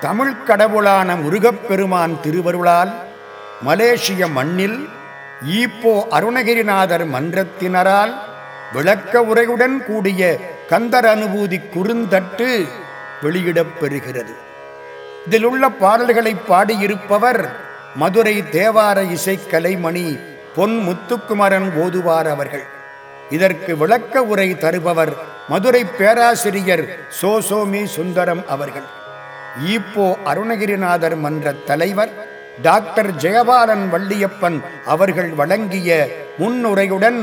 தமிழ்க் கடவுளான முருகப்பெருமான் திருவருளால் மலேசிய மண்ணில் ஈப்போ அருணகிரிநாதர் மன்றத்தினரால் விளக்க உரையுடன் கூடிய கந்தர் அனுபூதி குறுந்தட்டு வெளியிடப்பெறுகிறது இதிலுள்ள இதில் உள்ள பாடல்களை பாடியிருப்பவர் மதுரை தேவார இசைக்கலைமணி பொன் முத்துக்குமரன் ஓதுவார் அவர்கள். இதற்கு விளக்க உரை தருபவர் மதுரை பேராசிரியர் சோசோமி சுந்தரம் அவர்கள். ஈப்போ அருணகிரிநாதர் மன்ற தலைவர் டாக்டர் ஜெயபாலன் வள்ளியப்பன் அவர்கள் வழங்கிய முன்னுரையுடன்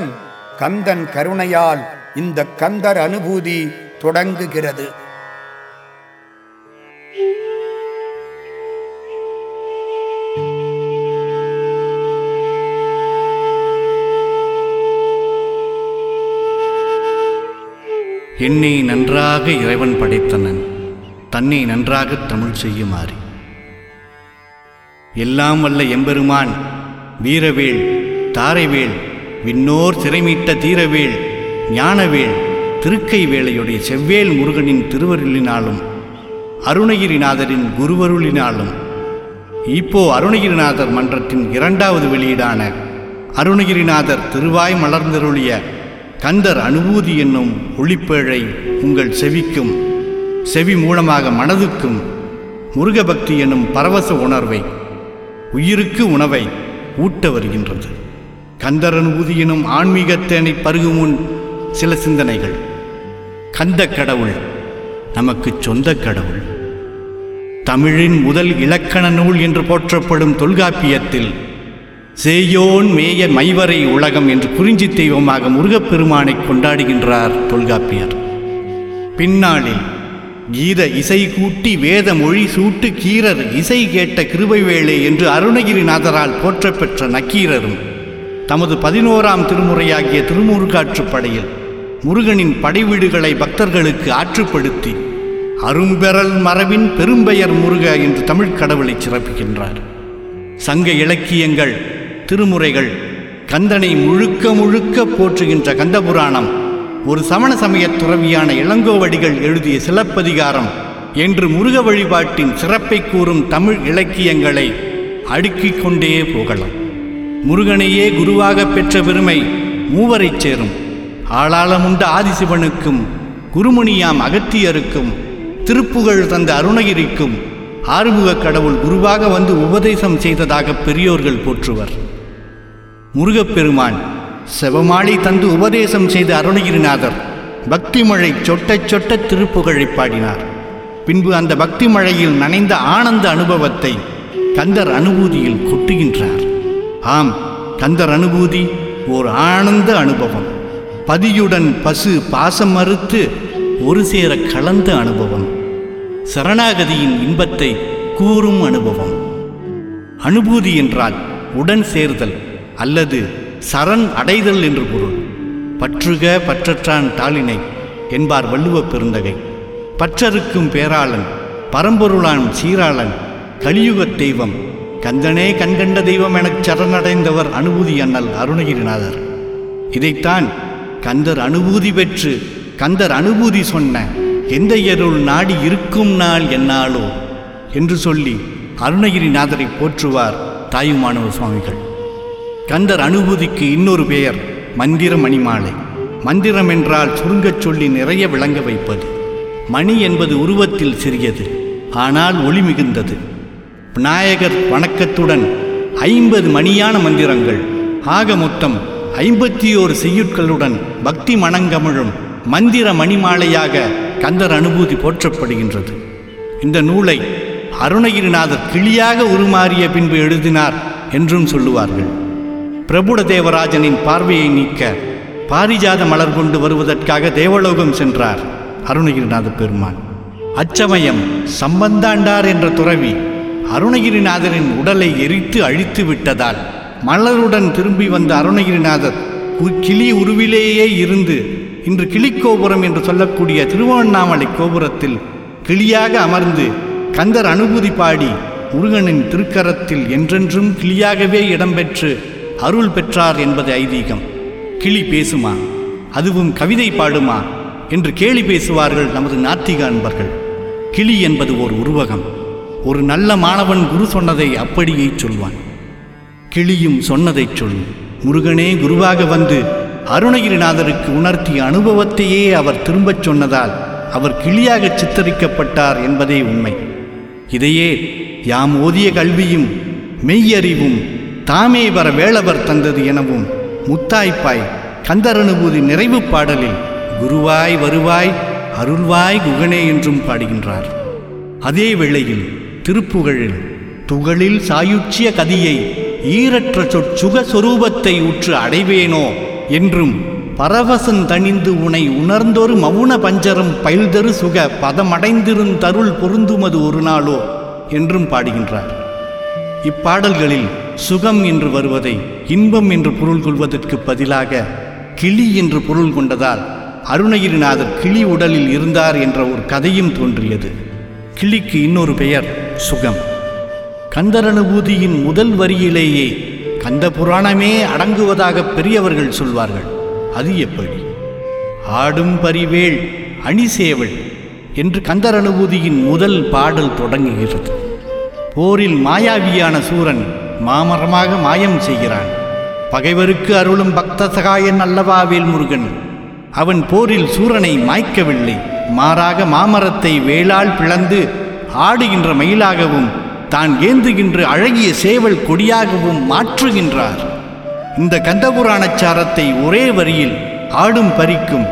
கந்தன் கருணையால் இந்த கந்தர் அனுபூதி தொடங்குகிறது. என்னை நன்றாக இறைவன் படைத்தனன். தன்னை நன்றாக தமிழ் செய்யுமாறு. எல்லாம் வல்ல எம்பெருமான் வீரவேள் தாரைவேள் விண்ணோர் திரைமீட்ட தீரவேள் ஞானவேள் திருக்கை வேளையுடைய செவ்வேல் முருகனின் திருவருளினாலும் அருணகிரிநாதரின் குருவருளினாலும் இப்போ அருணகிரிநாதர் மன்றத்தின் இரண்டாவது வெளியீடான அருணகிரிநாதர் திருவாய் மலர்ந்தருளிய கந்தர் அனுபூதி என்னும் ஒளிப்பேழை உங்கள் செவிக்கும் செவி மூலமாக மனதுக்கும் முருகபக்தி எனும் பரவச உணர்வை உயிருக்கு உணவை ஊட்ட வருகின்றது. கந்தரன் அனுபூதி ஆன்மீகத்தேனை பருகும் முன் சில சிந்தனைகள். கந்த கடவுள் நமக்கு சொந்த கடவுள். தமிழின் முதல் இலக்கண நூல் என்று போற்றப்படும் தொல்காப்பியத்தில் சேயோன் மேய மைவரை உலகம் என்று குறிஞ்சி தெய்வமாக முருகப்பெருமானை கொண்டாடுகின்றார் தொல்காப்பியர். பின்னாளில் கீத இசை கூட்டி வேத மொழி சூட்டு கீரர் இசை கேட்ட கிருபைவேளே என்று அருணகிரிநாதரால் போற்றப்பெற்ற நக்கீரரும். தமது பதினோராம் திருமுறையாகிய திருமுருகாற்றுப்படையில் முருகனின் படைவீடுகளை பக்தர்களுக்கு ஆற்றுப்படுத்தி அரும்பெறல் மரபின் பெரும்பெயர் முருக என்று தமிழ்க் கடவுளை சிறப்பிக்கின்றார். சங்க இலக்கியங்கள் திருமுறைகள் கந்தனை முழுக்க முழுக்க போற்றுகின்ற கந்தபுராணம் ஒரு சமண சமயத் துறவியான இளங்கோவடிகள் எழுதிய சிலப்பதிகாரம் என்று முருக வழிபாட்டின் சிறப்பை கூறும் தமிழ் இலக்கியங்களை அடுக்கிக் கொண்டே போகலாம். முருகனையே குருவாக பெற்ற பெருமை மூவரைச் சேரும். ஆளாளமுண்ட ஆதிசிவனுக்கும் குருமுனியாம் அகத்தியருக்கும் திருப்புகழ் தந்த அருணகிரிக்கும் ஆறுமுகக் கடவுள் குருவாக வந்து உபதேசம் செய்ததாக பெரியோர்கள் போற்றுவர். முருகப்பெருமான் செவமாளி தந்து உபதேசம் செய்த அருணகிரிநாதர் பக்தி மழை சொட்ட சொட்ட திருப்புகழை பாடினார். பின்பு அந்த பக்தி மழையில் நனைந்த ஆனந்த அனுபவத்தை கந்தர் அனுபூதியில் கொட்டுகின்றார். ஆம் கந்தர் அனுபூதி ஓர் ஆனந்த அனுபவம். பதியுடன் பசு பாசம் மறுத்து ஒரு சேர கலந்த அனுபவம். சரணாகதியின் இன்பத்தை கூறும் அனுபவம். அனுபூதி என்றால் உடன் சேர்தல் அல்லது சரண் அடைதல் என்று பொருள். பற்றுக பற்றற்றான் தாளினை என்பார் வள்ளுவப் பெருந்தகை. பற்றறுக்கும் பேராளன் பரம்பொருளான் சீராளன் கலியுகத் தெய்வம் கந்தனே கண்கண்ட தெய்வம் எனச் சரணடைந்தவர் அனுபூதி அண்ணல் அருணகிரிநாதர். இதைத்தான் கந்தர் அனுபூதி பெற்று கந்தர் அனுபூதி சொன்ன எந்த எருள் நாடி இருக்கும் நாள் என்னாலோ? என்று சொல்லி அருணகிரிநாதரை போற்றுவார் தாயுமானவ சுவாமிகள். கந்தர் அனுபூதிக்கு இன்னொரு பெயர் மந்திர மணிமாலை மந்திரம் என்றால் சுருங்கச் சொல்லி நிறைய விளங்க வைப்பது. மணி என்பது உருவத்தில் சிறியது ஆனால் ஒளி மிகுந்தது. விநாயகர் வணக்கத்துடன் ஐம்பது மணியான மந்திரங்கள் ஆக மொத்தம் ஐம்பத்தி ஓரு செய்யுட்களுடன் பக்தி மணங்கமிழும் மந்திர மணிமாலையாக கந்தர் அனுபூதி போற்றப்படுகின்றது. இந்த நூலை அருணகிரிநாதர் கிளியாக உருமாறிய பின்பு எழுதினார் என்றும் சொல்லுவார்கள். பிரபுட தேவராஜனின் பார்வையை நீக்க பாரிஜாத மலர் கொண்டு வருவதற்காக தேவலோகம் சென்றார் அருணகிரிநாத பெருமான். அச்சமயம் சம்பந்தாண்டார் என்ற துறவி அருணகிரிநாதரின் உடலை எரித்து அழித்து விட்டதால் மலருடன் திரும்பி வந்த அருணகிரிநாதர் கிளி உருவிலேயே இருந்து இன்று கிளிக்கோபுரம் என்று சொல்லக்கூடிய திருவண்ணாமலை கோபுரத்தில் கிளியாக அமர்ந்து கந்தர் அனுபூதி பாடி முருகனின் திருக்கரத்தில் என்றென்றும் கிளியாகவே இடம்பெற்று அருள் பெற்றார் என்பது ஐதீகம். கிளி பேசுமா? அதுவும் கவிதை பாடுமா? என்று கேலி பேசுவார்கள் நமது நாத்திக அன்பர்கள். கிளி என்பது ஓர் உருவகம். ஒரு நல்ல மாணவன் குரு சொன்னதை அப்படியே சொல்வான். கிளியும் சொன்னதைச் சொல். முருகனே குருவாக வந்து அருணகிரிநாதருக்கு உணர்த்திய அனுபவத்தையே அவர் திரும்பச் சொன்னதால் அவர் கிளியாக சித்தரிக்கப்பட்டார் என்பதே உண்மை. இதையே யாம் ஓதிய கல்வியும் மெய்யறிவும் தாமே வர வேளவர் தந்தது எனவும் முத்தாய்ப்பாய் கந்தரனுபூதி நிறைவு பாடலில் குருவாய் வருவாய் அருள்வாய் குகனே என்றும் பாடுகின்றார். அதே வேளையில் திருப்புகழில் துகளில் சாயுச்சிய கதியை ஈரற்ற சொற்சுக சொரூபத்தை உற்று அடைவேனோ என்றும் பரவசம் தணிந்து உனை உணர்ந்தொரு மவுன பஞ்சரம் பயில்தரு சுக பதமடைந்திருந்தருள் பொருந்துமது ஒரு நாளோ என்றும் பாடுகின்றார். இப்பாடல்களில் சுகம் என்று வருவதை இன்பம் என்று பொருள் கொள்வதற்கு பதிலாக கிளி என்று பொருள் கொண்டதால் அருணகிரிநாதர் கிளி உடலில் இருந்தார் என்ற ஒரு கதையும் தோன்றியது. கிளிக்கு இன்னொரு பெயர் சுகம். கந்தரனுபூதியின் முதல் வரியிலேயே கந்த புராணமே அடங்குவதாக பெரியவர்கள் சொல்வார்கள். அது எப்படி? ஆடும் பரிவேள் அணிசேவள் என்று கந்தர் அனுபூதியின் முதல் பாடல் தொடங்குகிறது. போரில் மாயாவியான சூரன் மாமரமாக மாயம் செய்கிறான். பகைவருக்கு அருளும் பக்த சகாயன் அல்லவா வேல்முருகன். அவன் போரில் சூரனை மாய்க்கவில்லை. மாறாக மாமரத்தை வேளால் பிளந்து ஆடுகின்ற மயிலாகவும் தான் ஏந்துகின்ற அழகிய சேவல் கொடியாகவும் மாற்றுகின்றார். இந்த கந்தபுராணச்சாரத்தை ஒரே வரியில் ஆடும் பறிக்கும்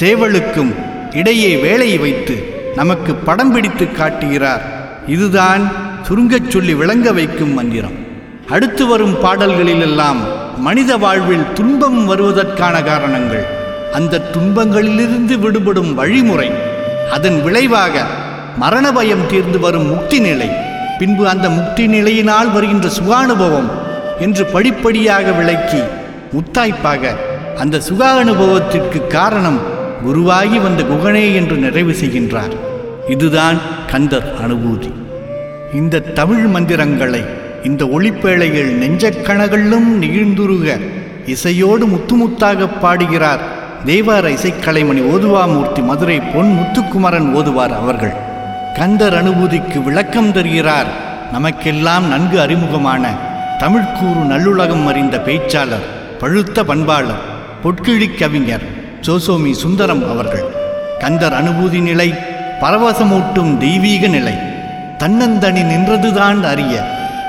சேவலுக்கும் இடையே வேலை வைத்து நமக்கு படம் பிடித்து காட்டுகிறார். இதுதான் சுருங்கச் சொல்லி விளங்க வைக்கும் மந்திரம். அடுத்து வரும் பாடல்களிலெல்லாம் மனித வாழ்வில் துன்பம் வருவதற்கான காரணங்கள். அந்த துன்பங்களிலிருந்து விடுபடும் வழிமுறை. அதன் விளைவாக மரண பயம் தீர்ந்து வரும் முக்தி நிலை பின்பு அந்த முக்தி நிலையினால் வருகின்ற சுகானுபவம் என்று படிப்படியாக விளக்கி முத்தாய்ப்பாக அந்த சுக அனுபவத்திற்கு காரணம் குருவாகி வந்த குகனே என்று நிறைவு செய்கின்றார். இதுதான் கந்தர் அனுபூதி. இந்த தமிழ் மந்திரங்களை இந்த ஒளிப்பேழைகள் நெஞ்சக்கணகளும் நிகழ்ந்துருக இசையோடு முத்துமுத்தாக பாடுகிறார் தேவார இசைக்கலைமணி ஓதுவாமூர்த்தி மதுரை பொன் முத்துக்குமரன் ஓதுவார் அவர்கள். கந்தர் அனுபூதிக்கு விளக்கம் தருகிறார் நமக்கெல்லாம் நன்கு அறிமுகமான தமிழ்க்கூறு நல்லுலகம் அறிந்த பேச்சாளர் பழுத்த பண்பாளர் பொற்கிழி கவிஞர் ஜோசோமி சுந்தரம் அவர்கள். கந்தர் அனுபூதி நிலை பரவசமூட்டும் தெய்வீக நிலை தன்னந்தனி நின்றதுதான் அறிய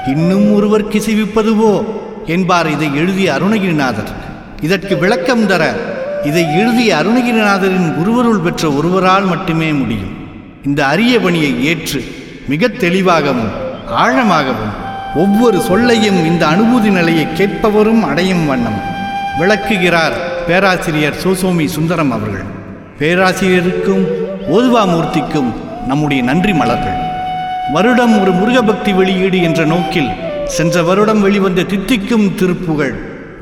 இன்னும் ஒருவர் கிசைவிப்பதுவோ? என்பார் இதை எழுதிய அருணகிரிநாதர். இதற்கு விளக்கம் தர இதை எழுதிய அருணகிரிநாதரின் குருவருள் பெற்ற ஒருவரால் மட்டுமே முடியும். இந்த அரிய பணியை ஏற்று மிக தெளிவாகவும் ஆழமாகவும் ஒவ்வொரு சொல்லையும் இந்த அனுபூதி நிலையை கேட்பவரும் அடையும் வண்ணம். விளக்குகிறார் பேராசிரியர் சோசோமி சுந்தரம் அவர்கள். பேராசிரியருக்கும் ஓதுவாமூர்த்திக்கும் நம்முடைய நன்றி மலர்கள். வருடம் ஒரு முருகபக்தி வெளியீடு என்ற நோக்கில் சென்ற வருடம் வெளிவந்த தித்திக்கும் திருப்புகழ்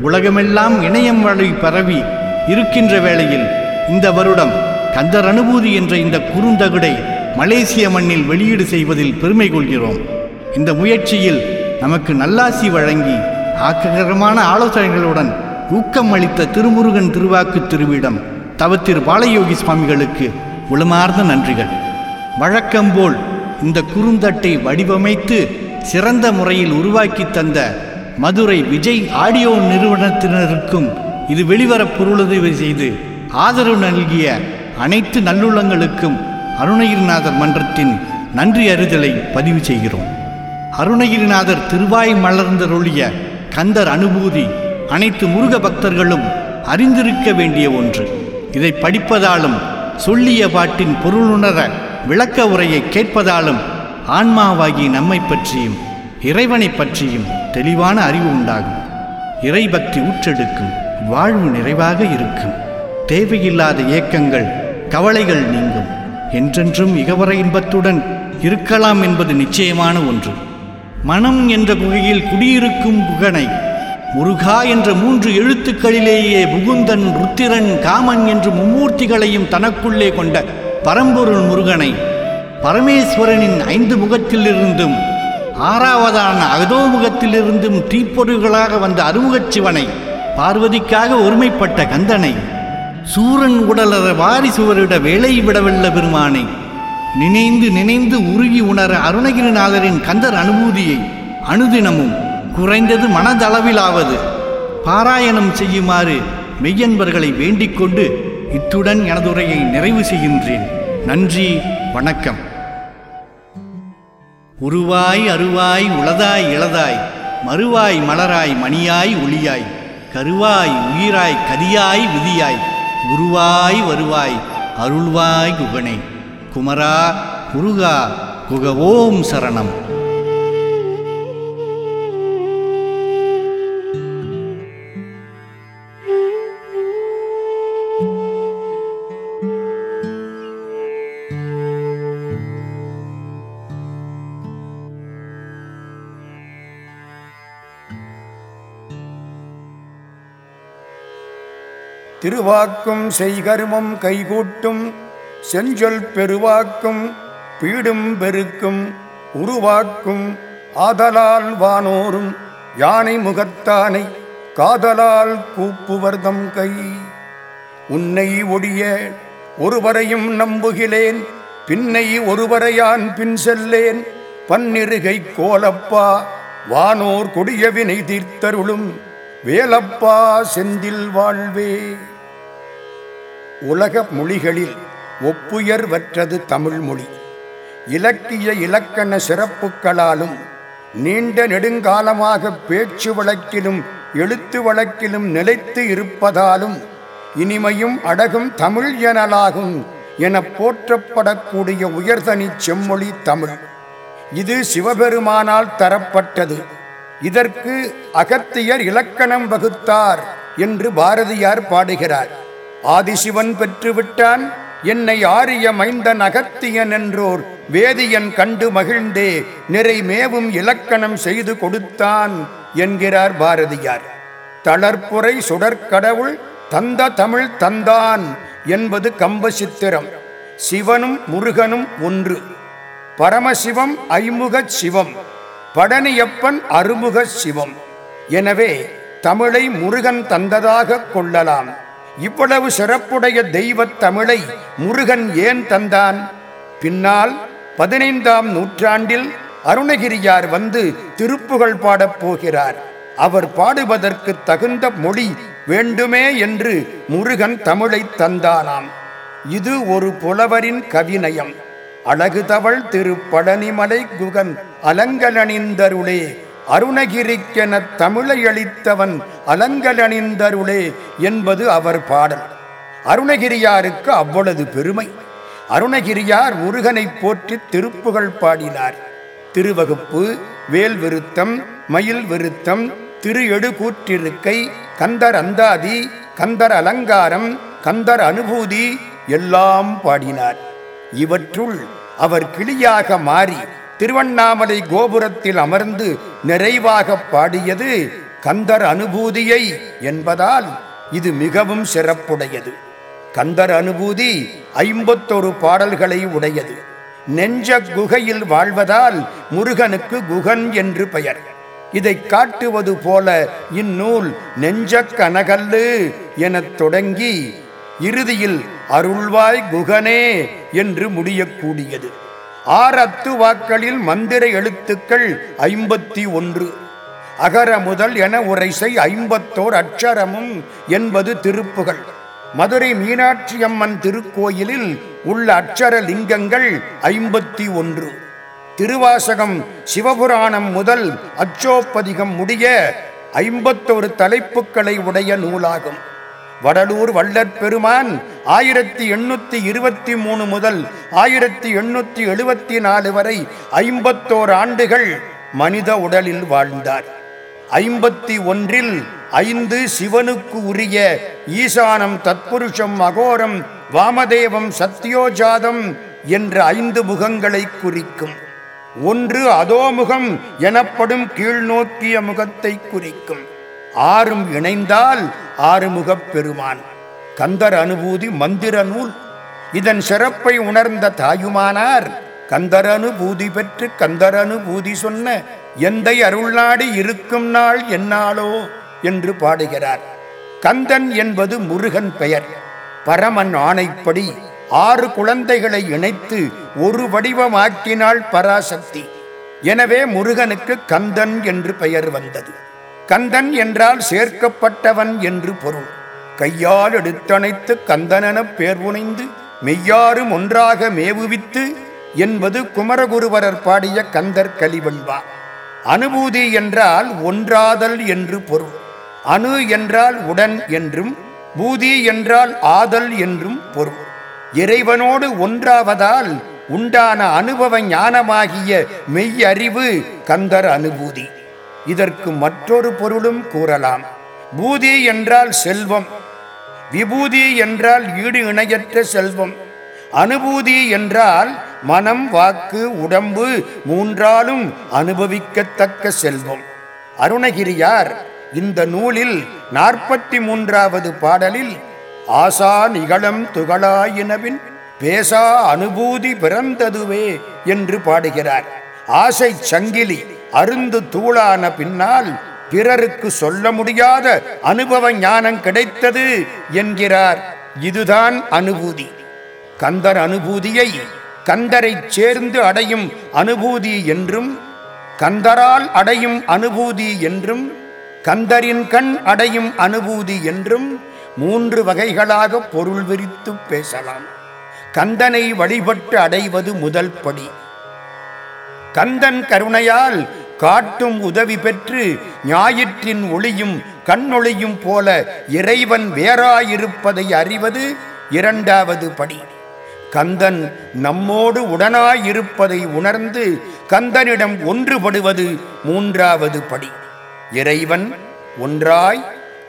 உலகமெல்லாம் இணையம் வழி பரவி இருக்கின்ற வேளையில் இந்த வருடம் கந்தர் அனுபூதி என்ற இந்த குறுந்தகுடை மலேசிய மண்ணில் வெளியீடு செய்வதில் பெருமை கொள்கிறோம். இந்த முயற்சியில் நமக்கு நல்லாசி வழங்கி ஆக்ககரமான ஆலோசனைகளுடன் ஊக்கம் அளித்த திருமுருகன் திருவாக்கு திருவிடம் தவத்திரு பாலயோகி சுவாமிகளுக்கு உளமார்ந்த நன்றிகள். வழக்கம்போல் இந்த குறுந்தட்டை வடிவமைத்து சிறந்த முறையில் உருவாக்கி தந்த மதுரை விஜய் ஆடியோ நிறுவனத்தினருக்கும் இது வெளிவரப் பொருளுதவி செய்து ஆதரவு நல்கிய அனைத்து நல்லுள்ளங்களுக்கும் அருணகிரிநாதர் மன்றத்தின் நன்றி அறிதலை பதிவு செய்கிறோம். அருணகிரிநாதர் திருவாய் மலர்ந்தருளிய கந்தர் அனுபூதி அனைத்து முருக பக்தர்களும் அறிந்திருக்க வேண்டிய ஒன்று. இதை படிப்பதாலும் சொல்லிய பாட்டின் பொருளுணர விளக்க உரையை கேட்பதாலும் ஆன்மாவாகி நம்மை பற்றியும் இறைவனை பற்றியும் தெளிவான அறிவு உண்டாகும். இறைபக்தி ஊற்றெடுக்கும் வாழ்வு நிறைவாக இருக்கும். தேவையில்லாத ஏக்கங்கள் கவலைகள் நீங்கும். என்றென்றும் இகவர இன்பத்துடன் இருக்கலாம் என்பது நிச்சயமான ஒன்று. மனம் என்ற குகையில் குடியிருக்கும் குகனை முருகா என்ற மூன்று எழுத்துக்களிலேயே புகுந்தன் ருத்திரன் காமன் என்று மும்மூர்த்திகளையும் தனக்குள்ளே கொண்ட பரம்பொருள் முருகனை பரமேஸ்வரனின் ஐந்து முகத்திலிருந்தும் ஆறாவதான அகதோமுகத்திலிருந்தும் தீப்பொருள்களாக வந்த அருமுகச் சிவனை பார்வதிக்காக ஒருமைப்பட்ட கந்தனை சூரன் உடலற வாரி சுவரிட வேலை விடவல்ல பெருமானை நினைந்து நினைந்து உருகி உணர அருணகிரிநாதரின் கந்தர் அனுபூதியை அனுதினமும் குறைந்தது மனதளவிலாவது பாராயணம் செய்யுமாறு மெய்யன்பர்களை வேண்டிக் கொண்டு இத்துடன் எனது உரையை நிறைவு செய்கின்றேன். நன்றி வணக்கம். உருவாய் அருவாய் உளதாய் இளதாய் மறுவாய் மலராய் மணியாய் ஒளியாய் கருவாய் உயிராய் கதியாய் விதியாய் குருவாய் வருவாய் அருள்வாய் குகனே. குமரா குருகா குக ஓம் சரணம். திருவாக்கும் செய்கருமம் கைகூட்டும் செஞ்சொல் பெருவாக்கும் பீடும் பெருக்கும் உருவாக்கும் ஆதலால் வானோரும் யானை முகத்தானை காதலால் கூப்புவர்தம் கை. உன்னை ஒடிய ஒருவரையும் நம்புகிலேன் பின்னை ஒருவரையான் பின் செல்லேன் பன்னிருகை கோலப்பா வானோர் கொடியவினை தீர்த்தருளும் வேலப்பா செந்தில் வாழ்வே. உலக மொழிகளில் ஒப்புயர்வற்றது தமிழ் மொழி. இலக்கிய இலக்கண சிறப்புகளாலும் நீண்ட நெடுங்காலமாக பேச்சு வழக்கிலும் எழுத்து வழக்கிலும் நிலைத்து இருப்பதாலும் இனிமையும் அடகும் தமிழ் எனலாகும் என போற்றப்படக்கூடிய உயர்தனி செம்மொழி தமிழ். இது சிவபெருமானால் தரப்பட்டது. இதற்கு அகத்தியர் இலக்கணம் வகுத்தார் என்று பாரதியார் பாடுகிறார். ஆதிசிவன் பெற்றுவிட்டான். என்னை ஆரிய மைந்தன் அகத்தியன் என்றோர் வேதியன் கண்டு மகிழ்ந்தே நிறை மேவும் இலக்கணம் செய்து கொடுத்தான் என்கிறார் பாரதியார். தளர்ப்புரை சுடற்கடவுள் தந்த தமிழ் தந்தான் என்பது கம்பசித்திரம் சிவனும் முருகனும் ஒன்று. பரமசிவம் ஐமுகச் சிவம். படனியப்பன் அருமுக சிவம். எனவே தமிழை முருகன் தந்ததாக கொள்ளலாம். இவ்வளவு சிறப்புடைய தெய்வத் தமிழை முருகன் ஏன் தந்தான்? பின்னால் பதினைந்தாம் நூற்றாண்டில் அருணகிரியார் வந்து திருப்புகழ் பாடப் போகிறார். அவர் பாடுவதற்கு தகுந்த மொழி வேண்டுமே என்று முருகன் தமிழை தந்தானாம். இது ஒரு புலவரின் கவிநயம். அழகு தவள் திரு பழனிமலை குகன் அலங்கலணிந்தருளே அருணகிரிக்கென தமிழை அளித்தவன் அலங்கலணிந்தருளே என்பது அவர் பாடல். அருணகிரியாருக்கு அவ்வளவு பெருமை. அருணகிரியார் முருகனை போற்றி திருப்புகழ் பாடினார். திருவகுப்பு வேல் விருத்தம் மயில் விருத்தம் திரு எடுகூற்றிருக்கை கந்தர் அந்தாதி கந்தர் அலங்காரம் கந்தர் அனுபூதி எல்லாம் பாடினார். இவற்றுள் அவர் கிளியாக மாறி திருவண்ணாமலை கோபுரத்தில் அமர்ந்து நிறைவாக பாடியது கந்தர் அனுபூதியை என்பதால் இது மிகவும் சிறப்புடையது. கந்தர் அனுபூதி ஐம்பத்தொரு பாடல்களை உடையது. நெஞ்ச குகையில் வாழ்வதால் முருகனுக்கு குகன் என்று பெயர். இதை காட்டுவது போல இந்நூல் நெஞ்ச கனகல்லு எனத் தொடங்கி இறுதியில் அருள்வாய் குகனே என்று முடியக்கூடியது ஆறத்து வாக்களில் மந்திர எழுத்துக்கள் ஐம்பத்தி ஒன்று. அகர முதல் என உரைசை ஐம்பத்தோர் அட்சரமும் என்பது திருப்புகள். மதுரை மீனாட்சி அம்மன் திருக்கோயிலில் உள்ள அட்சர லிங்கங்கள் ஐம்பத்தி ஒன்று. திருவாசகம் சிவபுராணம் முதல் அச்சோப்பதிகம் முடிய ஐம்பத்தொரு தலைப்புக்களை உடைய நூலாகும். வடலூர் வள்ளற் பெருமான் ஆயிரத்தி எண்ணூத்தி இருபத்தி மூணு முதல் ஆயிரத்தி எண்ணூத்தி எழுபத்தி நாலு வரை ஐம்பத்தோர் ஆண்டுகள் மனித உடலில் வாழ்ந்தார். ஐம்பத்தி ஒன்றில் ஐந்து சிவனுக்கு உரிய ஈசானம் தத்புருஷம் அகோரம் வாமதேவம் சத்யோஜாதம் என்ற ஐந்து முகங்களை குறிக்கும். ஒன்று அதோமுகம் எனப்படும் கீழ்நோக்கிய முகத்தை குறிக்கும். ஆறும் இணைந்தால் ஆறுமுகப் பெருமான். கந்தர் அனுபூதி மந்திர நூல். இதன் சிறப்பை உணர்ந்த தாயுமானார் கந்தர் அனுபூதி பெற்று கந்தர் அனுபூதி சொன்ன எந்தை அருள்நாடி இருக்கும் நாள் என்னாலோ? என்று பாடுகிறார். கந்தன் என்பது முருகன் பெயர். பரமன் ஆணைப்படி ஆறு குழந்தைகளை இணைத்து ஒரு வடிவமாக்கினாள் பராசக்தி. எனவே முருகனுக்கு கந்தன் என்று பெயர் வந்தது. கந்தன் என்றால் சேர்க்கப்பட்டவன் என்று பொருள். கையால் எடுத்தணைத்து கந்தனெனப் பேர் புனைந்து மெய்யாரும் ஒன்றாக மேவுவித்து என்பது குமரகுருவரர் பாடிய கந்தர் கலிவெண்பா. அனுபூதி என்றால் ஒன்றாதல் என்று பொருள். அணு என்றால் உடன் என்றும் பூதி என்றால் ஆதல் என்றும் பொருள். இறைவனோடு ஒன்றாவதால் உண்டான அனுபவ ஞானமாகிய மெய்யறிவு கந்தர் அனுபூதி. இதற்கு மற்றொரு பொருளும் கூறலாம். பூதி என்றால் செல்வம் விபூதி என்றால் ஈடு இணையற்ற செல்வம் அனுபூதி என்றால் மனம் வாக்கு உடம்பு மூன்றாலும் அனுபவிக்கத்தக்க செல்வம். அருணகிரியார் இந்த நூலில் நாற்பத்தி மூன்றாவது பாடலில் ஆசா நிகழம் துகளாயினவின் பேசா அனுபூதி பிறந்ததுவே என்று பாடுகிறார். ஆசை சங்கிலி அருந்து தூளான பின்னால் பிறருக்கு சொல்ல முடியாத அனுபவ ஞானம் கிடைத்தது என்கிறார். இதுதான் அனுபூதி. கந்தர் அனுபூதியை கந்தரை சேர்ந்து அடையும் அனுபூதி என்றும் கந்தரால் அடையும் அனுபூதி என்றும் கந்தரின் கண் அடையும் அனுபூதி என்றும் மூன்று வகைகளாக பொருள் விரித்து பேசலாம். கந்தனை வழிபட்டு அடைவது முதல் படி. கந்தன் கருணையால் காட்டும் உதவி பெற்று ஞாயிற்றின் ஒளியும் கண்ணொளியும் போல இறைவன் வேறாயிருப்பதை அறிவது இரண்டாவது படி. கந்தன் நம்மோடு உடனாயிருப்பதை உணர்ந்து கந்தனிடம் ஒன்றுபடுவது மூன்றாவது படி. இறைவன் ஒன்றாய்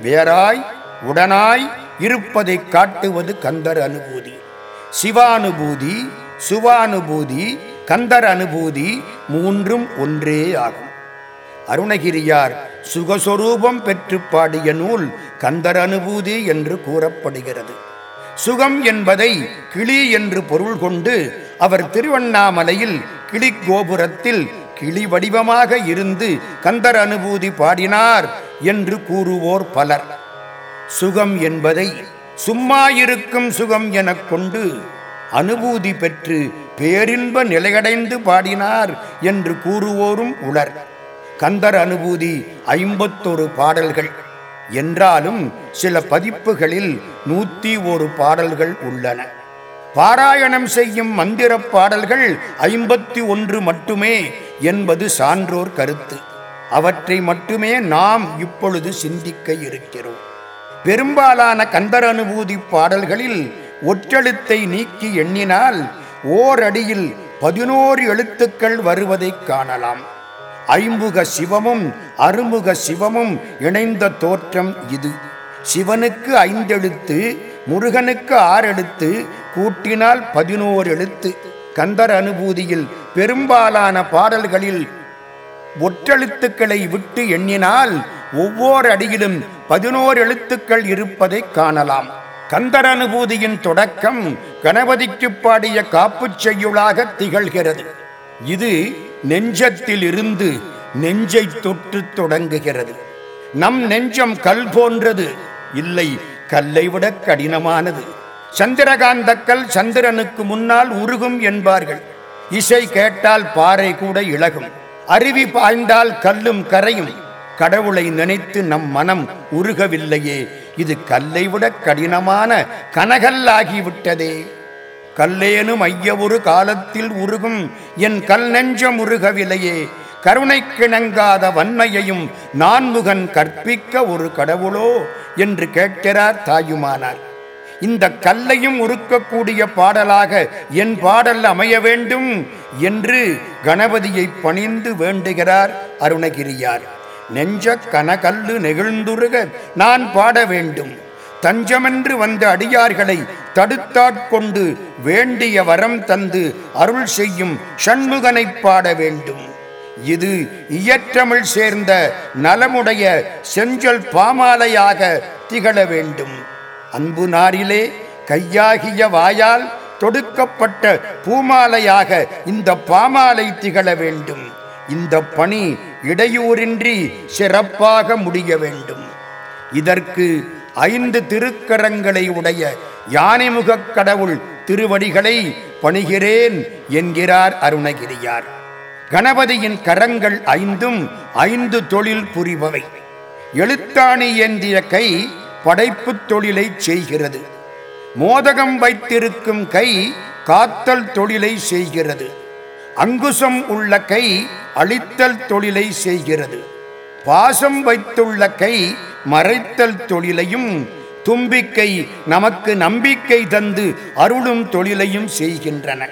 வேறாய் உடனாய் இருப்பதை காட்டுவது கந்தர் அனுபூதி. சிவானுபூதி சுவானுபூதி கந்தர் அனுபூதி மூன்றும் ஒன்றே ஆகும். அருணகிரியார் சுகஸ்வரூபம் பெற்று பாடிய நூல் கந்தர் அனுபூதி என்று கூறப்படுகிறது. சுகம் என்பதை கிளி என்று பொருள் கொண்டு அவர் திருவண்ணாமலையில் கிளி கோபுரத்தில் கிளி வடிவமாக இருந்து கந்தர் அனுபூதி பாடினார் என்று கூறுவோர் பலர். சுகம் என்பதை சும்மா இருக்கும் சுகம் எனக் கொண்டு அனுபூதி பெற்று பேரின்ப நிலையடைந்து பாடினார் என்று கூறுவோரும் உளர். கந்தர் அனுபூதி ஐம்பத்தொரு பாடல்கள். என்றாலும் சில பதிப்புகளில் நூத்தி ஒரு பாடல்கள் உள்ளன. பாராயணம் செய்யும் மந்திரப் பாடல்கள் ஐம்பத்தி ஒன்று மட்டுமே என்பது சான்றோர் கருத்து. அவற்றை மட்டுமே நாம் இப்பொழுது சிந்திக்க இருக்கிறோம். பெரும்பாலான கந்தர் அனுபூதி பாடல்களில் ஒற்றெழுத்தை நீக்கி எண்ணினால் ஓரடியில் பதினோரு எழுத்துக்கள் வருவதைக் காணலாம். ஐம்புக சிவமும் அருமுக சிவமும் இணைந்த தோற்றம் இது. சிவனுக்கு ஐந்தெழுத்து முருகனுக்கு ஆறெழுத்து கூட்டினால் பதினோரு எழுத்து. கந்தர் அனுபூதியில் பெரும்பாலான பாடல்களில் ஒற்றெழுத்துக்களை விட்டு எண்ணினால் ஒவ்வொரு அடியிலும் பதினோரு எழுத்துக்கள் இருப்பதை காணலாம். கந்தர் அனுபூதியின் தொடக்கம் கணபதிக்கு பாடிய காப்புச் செய்யுளாக திகழ்கிறது. இது நெஞ்சத்தில் இருந்து நெஞ்சை தொற்று தொடங்குகிறது. நம் நெஞ்சம் கல் போன்றது. இல்லை கல்லை விட கடினமானது. சந்திரகாந்த கல் சந்திரனுக்கு முன்னால் உருகும் என்பார்கள். இசை கேட்டால் பாறை கூட இழகும். அருவி பாய்ந்தால் கல்லும் கரையும். கடவுளை நினைத்து நம் மனம் உருகவில்லையே. இது கல்லை விட கடினமான கனகல்லாகிவிட்டதே. கல்லேனும் ஐயவொரு காலத்தில் உருகும் என் கல் நெஞ்சம் உருகவில்லையே. கருணை கிணங்காத வன்மையையும் நான்முகன் கற்பிக்க ஒரு கடவுளோ என்று கேட்கிறார் தாயுமானார். இந்த கல்லையும் உருக்கக்கூடிய பாடலாக என் பாடல் அமைய வேண்டும் என்று கணபதியை பணிந்து வேண்டுகிறார் அருணகிரியார். நெஞ்ச கனகல்லு நெகிழ்ந்துருக நான் பாட வேண்டும். தஞ்சமென்று வந்த அடியார்களை தடுத்தாட்கொண்டு வேண்டிய வரம் தந்து அருள் செய்யும் ஷண்முகனைப் பாட வேண்டும். இது இயற்றமிழ் சேர்ந்த நலமுடைய செஞ்சல் பாமாலையாக திகழ வேண்டும். அன்பு நாரிலே கையாகிய வாயால் தொடுக்கப்பட்ட பூமாலையாக இந்த பாமாலை திகழ வேண்டும். இந்த பணி இடையூறின்றி சிறப்பாக முடிய வேண்டும். இதற்கு ஐந்து திருக்கரங்களை உடைய யானைமுகக் கடவுள் திருவடிகளை பணிகிறேன் என்கிறார் அருணகிரியார். கணபதியின் கரங்கள் ஐந்தும் ஐந்து தொழில் புரிபவை. எழுத்தாணி ஏந்திய கை படைப்புத் தொழிலை செய்கிறது. மோதகம் வைத்திருக்கும் கை காத்தல் தொழிலை செய்கிறது. அங்குசம் உள்ள கை அழித்தல் தொழிலை செய்கிறது. பாசம் வைத்துள்ள கை மறைத்தல் தொழிலையும் தும்பிக்கை நமக்கு நம்பிக்கை தந்து அருளும் தொழிலையும் செய்கின்றன.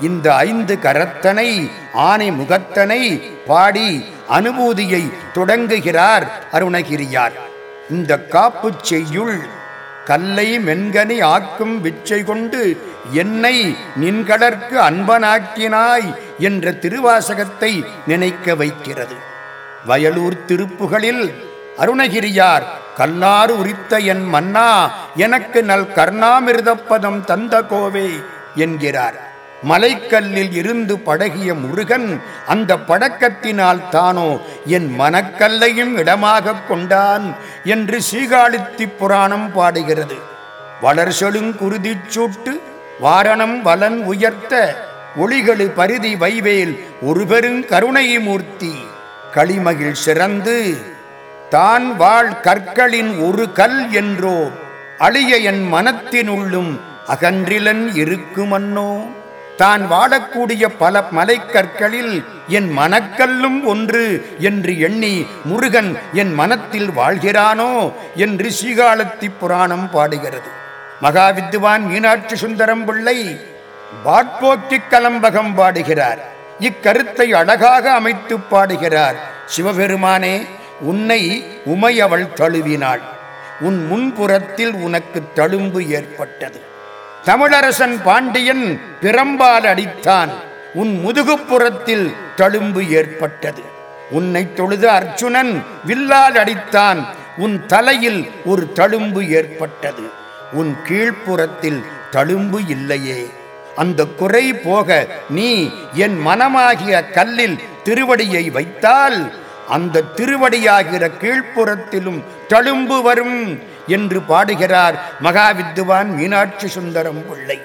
இந்த ஐந்து கரத்தனை ஆனை முகத்தனை பாடி அனுபூதியை தொடங்குகிறார் அருணகிரியார். இந்த காப்பு செய்யுள் கல்லை மென்கனி ஆக்கும் விச்சை கொண்டு என்னை நின்கடற்கு அன்பனாக்கினாய் என்ற திருவாசகத்தை நினைக்க வைக்கிறது. வயலூர் திருப்புகளில் அருணகிரியார் கல்லாறு உரித்த என் மன்னா எனக்கு நல் கர்ணாமிருதப்பதம் தந்த கோவே என்கிறார். மலைக்கல்லில் இருந்து படகிய முருகன் அந்த படக்கத்தினால் தானோ என் மனக்கல்லையும் இடமாக கொண்டான் என்று சீகாழித்தி புராணம் பாடுகிறது. வளர் செழுங்குருதிச் சூட்டு வாரணம் வலன் உயர்த்த ஒளிகளு பரிதி வைவேல் ஒரு பெருங்கருணை மூர்த்தி. களிமகிழ் சிறந்து தான் வாழ் கற்களின் ஒரு கல் என்றோ அழிய என் மனத்தினுள்ளும் அகன்றிலன் இருக்குமன்னோ. தான் வாழக்கூடிய பல மலைக்கற்களில் என் மனக்கல்லும் ஒன்று என்று எண்ணி முருகன் என் மனத்தில் வாழ்கிறானோ என்று சீகாலத்தி புராணம் பாடுகிறது. மகாவித்துவான் மீனாட்சி சுந்தரம் பிள்ளை பாட்போக்கி கலம்பகம் பாடுகிறார். இக்கருத்தை அழகாக அமைத்து பாடுகிறார். சிவபெருமானே உன்னை உமையவள் தழுவினாள். உன் முன்புறத்தில் உனக்கு தழும்பு ஏற்பட்டது. தமிழரசன் பாண்டியன் பிறம்பால் அடித்தான். உன் முதுகுப்புறத்தில் தழும்பு ஏற்பட்டது. உன்னை தொழுத அர்ச்சுனன் வில்லால் அடித்தான். உன் தலையில் ஒரு தழும்பு ஏற்பட்டது. உன் கீழ்ப்புறத்தில் தழும்பு இல்லையே. அந்த குறை போக நீ என் மனமாகிய கல்லில் திருவடியை வைத்தால் அந்த திருவடியாகிற கீழ்ப்புறத்திலும் தழும்பு வரும். என்று பாடுகிறார் மகாவித்துவான் மீனாட்சி சுந்தரம் பிள்ளை.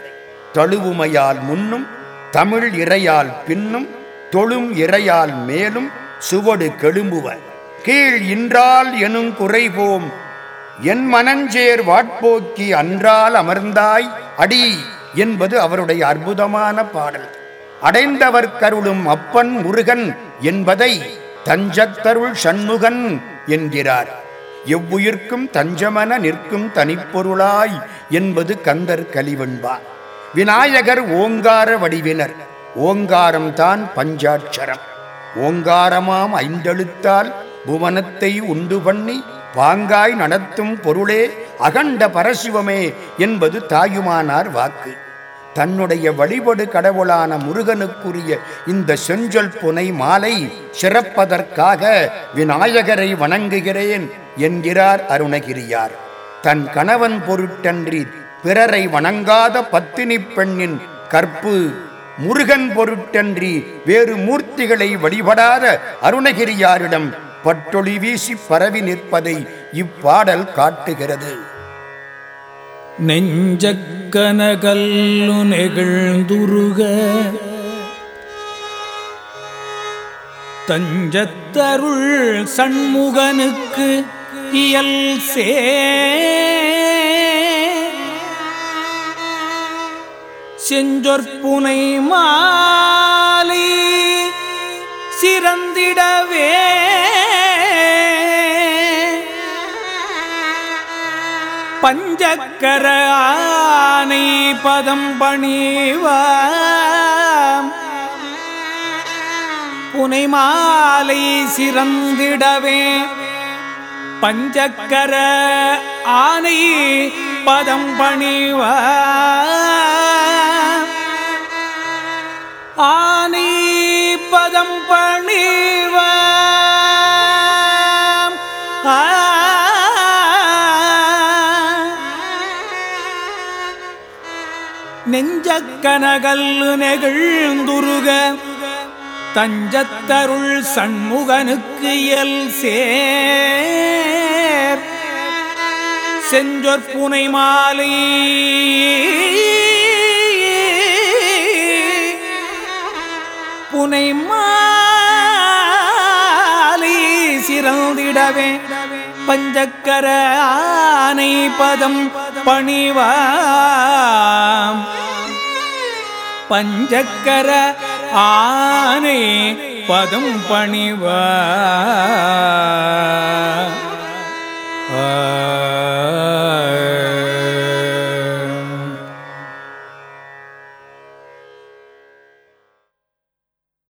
தழுவுமையால் முன்னும் தமிழ் இறையால் பின்னும் தொழும் இறையால் மேலும் சுவடு கெழும்புவ கீழ் இன்றால் எனும் குறைபோம் என் மனஞ்சேர் வாட்போக்கி அன்றால் அமர்ந்தாய் அடி என்பது அவருடைய அற்புதமான பாடல். அடைந்தவர் கருளும் அப்பன் முருகன் என்பதை தஞ்சத்தருள் சண்முகன் என்கிறார். எவ்வுயிர்க்கும் தஞ்சமன நிற்கும் தனிப்பொருளாய் என்பது கந்தர் கலிவெண்பா. விநாயகர் ஓங்கார வடிவினர் ஓங்காரம்தான் பஞ்சாட்சரம். ஓங்காரமாம் ஐந்தெழுத்தால் புவனத்தை உண்டு பண்ணி பாங்காய் நடத்தும் பொருளே அகண்ட பரசிவமே என்பது தாயுமானார் வாக்கு. தன்னுடைய வழிபடு கடவுளான முருகனுக்குரிய இந்த செஞ்சொல் புனை மாலை சிறப்பதற்காக விநாயகரை வணங்குகிறேன் என்கிறார் அருணகிரியார். தன் கணவன் பொருட்டன்றி பிறரை வணங்காத பத்தினி பெண்ணின் கற்பு முருகன் பொருட்டன்றி வேறு மூர்த்திகளை வழிபடாத அருணகிரியாரிடம் பட்டொளி வீசி பரவி நிற்பதை இப்பாடல் காட்டுகிறது. நெஞ்சக்கனகல்லு நெகிழ்ந்துருக. தஞ்சத்தருள் சண்முகனுக்கு இயல் சே. செஞ்சொற்புனை மாலை சிறந்திடவே. பஞ்சக்கர ஆனை பதம் பணிவாம். புனை மாலை சிறந்திடவே. பஞ்சக்கர ஆனை பதம் பணிவ ஆனை பதம் நெஞ்ச கனகல் நெகிழ்ந்துருக. தஞ்சத்தருள் சண்முகனுக்கு எல் சேர். செஞ்சொற்புனை மாலை புனை மாலை சிறந்திடவே. பஞ்சக்கர ஆனை பதம் பணிவாம். பஞ்சக்கர ஆனை பதம் பணிவ. ஆ.